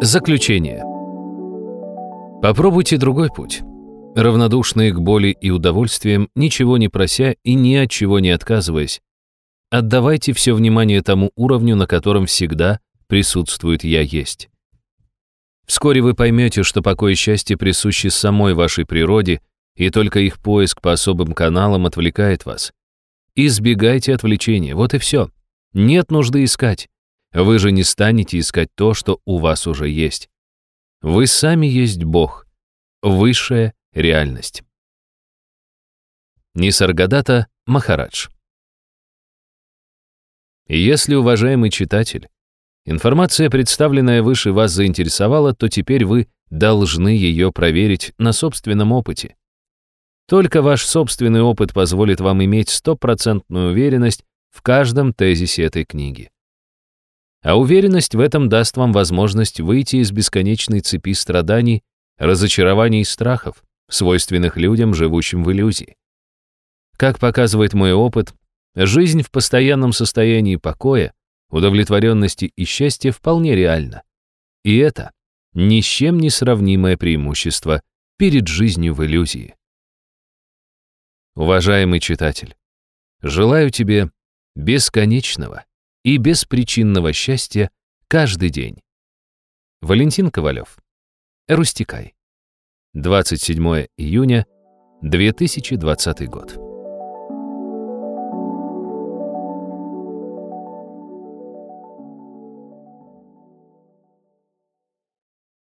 Заключение. Попробуйте другой путь. Равнодушные к боли и удовольствиям, ничего не прося и ни от чего не отказываясь, отдавайте все внимание тому уровню, на котором всегда присутствует «я есть». Вскоре вы поймете, что покой и счастье присущи самой вашей природе, и только их поиск по особым каналам отвлекает вас. Избегайте отвлечения, вот и все. Нет нужды искать. Вы же не станете искать то, что у вас уже есть. Вы сами есть Бог, высшая реальность. Нисаргадата Махарадж Если, уважаемый читатель, информация, представленная выше, вас заинтересовала, то теперь вы должны ее проверить на собственном опыте. Только ваш собственный опыт позволит вам иметь стопроцентную уверенность в каждом тезисе этой книги. А уверенность в этом даст вам возможность выйти из бесконечной цепи страданий, разочарований и страхов, свойственных людям, живущим в иллюзии. Как показывает мой опыт, жизнь в постоянном состоянии покоя, удовлетворенности и счастья вполне реальна. И это ни с чем не сравнимое преимущество перед жизнью в иллюзии. Уважаемый читатель, желаю тебе бесконечного, и беспричинного счастья каждый день. Валентин Ковалев. Рустикай. 27 июня 2020 год.